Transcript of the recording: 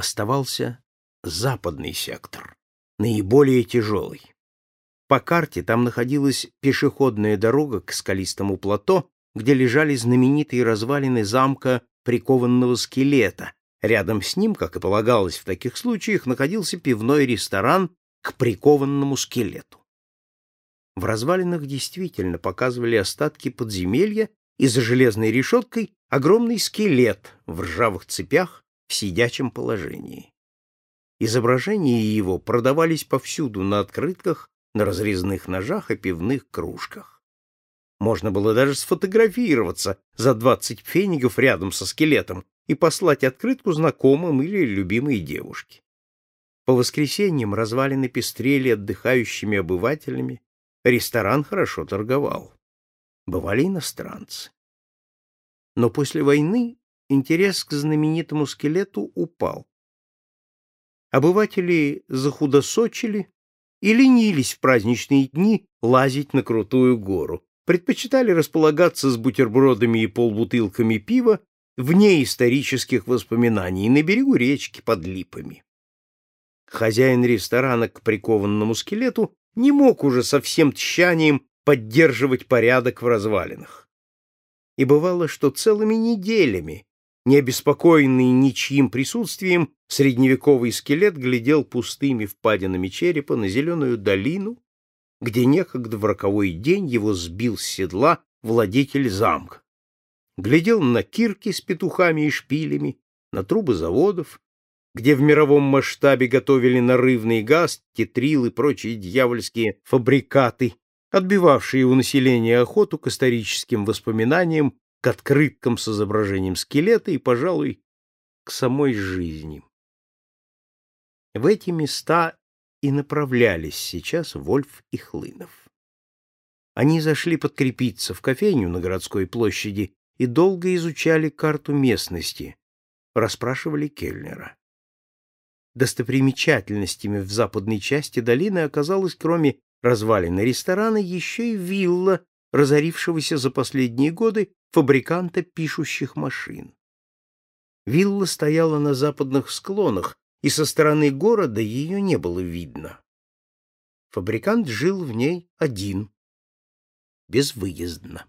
оставался западный сектор, наиболее тяжелый. По карте там находилась пешеходная дорога к скалистому плато, где лежали знаменитые развалины замка прикованного скелета. Рядом с ним, как и полагалось в таких случаях, находился пивной ресторан к прикованному скелету. В развалинах действительно показывали остатки подземелья, и за железной решеткой огромный скелет в ржавых цепях в сидячем положении. Изображения его продавались повсюду на открытках, на разрезных ножах и пивных кружках. Можно было даже сфотографироваться за двадцать фенигов рядом со скелетом и послать открытку знакомым или любимой девушке. По воскресеньям развалины пестрели отдыхающими обывателями, ресторан хорошо торговал. Бывали иностранцы. Но после войны интерес к знаменитому скелету упал. Обыватели захудосочили и ленились в праздничные дни лазить на крутую гору, предпочитали располагаться с бутербродами и полбутылками пива вне исторических воспоминаний на берегу речки под липами. Хозяин ресторана к прикованному скелету не мог уже со всем тщанием поддерживать порядок в развалинах. И бывало, что целыми неделями не обеспокоенный ничьим присутствием, средневековый скелет глядел пустыми впадинами черепа на зеленую долину, где некогда в роковой день его сбил с седла владетель замка. Глядел на кирки с петухами и шпилями, на трубы заводов, где в мировом масштабе готовили нарывный газ, тетрил и прочие дьявольские фабрикаты, отбивавшие у населения охоту к историческим воспоминаниям к открыткам с изображением скелета и, пожалуй, к самой жизни. В эти места и направлялись сейчас Вольф и Хлынов. Они зашли подкрепиться в кофейню на городской площади и долго изучали карту местности, расспрашивали Кельнера. Достопримечательностями в западной части долины оказалось, кроме развалины ресторана, еще и вилла, разорившегося за последние годы фабриканта пишущих машин. Вилла стояла на западных склонах, и со стороны города ее не было видно. Фабрикант жил в ней один, безвыездно.